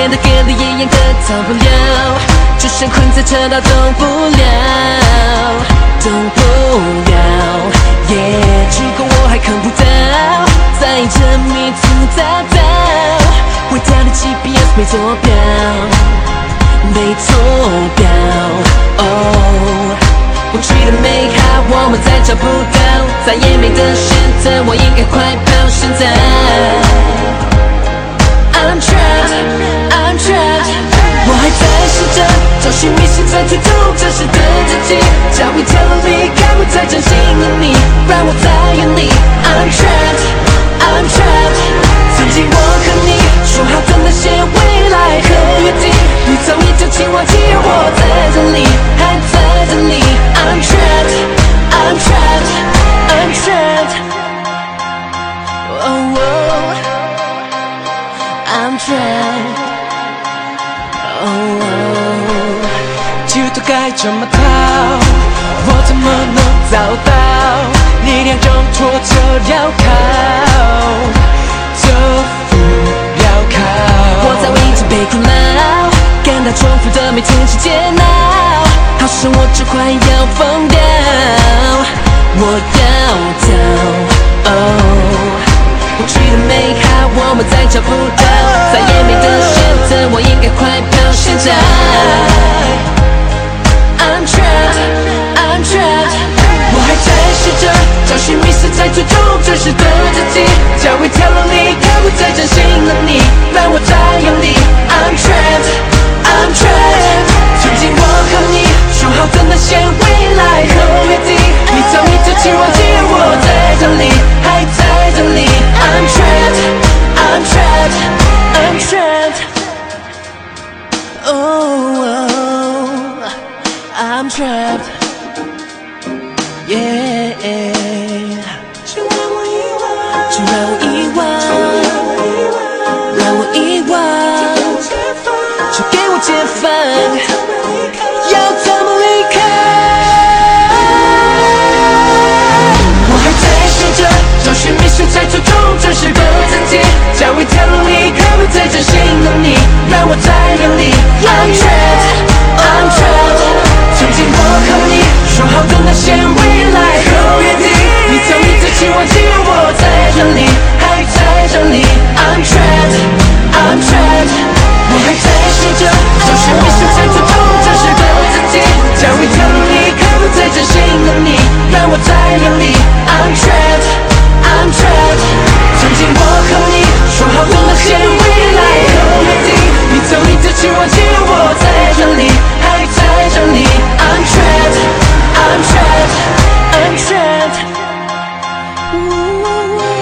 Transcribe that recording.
样的逃不了，就像困在车道动不了，动不了。耶，如果我还看不到，在这迷途大道，伟大的 GPS 没坐标，没坐标。哦，过去的美好我们再找不到，再也没得选择，我应该快跑。现在。迷失在追逐真实的自己，找一条路离开不再真心的你，让我再远离。I'm trapped, I'm trapped，曾经我和你说好的那些未来和约定，你早已就请忘记，而我在这里，还在这里。I'm trapped, I'm trapped, I'm trapped。Oh, oh. I'm trapped. 都该怎么逃？我怎么能找到力量中挫折镣铐？这副镣铐。我早已经被困扰，感到重复的每天是煎熬，好像我就快要疯掉。我要逃。Oh. 过去的美好，我们再找不 Yeah. 就让我遗忘，就让我遗忘，就让我遗忘，就给我解放，要怎么离开？我还在试着找寻迷失在途中真实的自己，找一条路离开不再真心的你，让我再用力。I'm trapped, Ooh.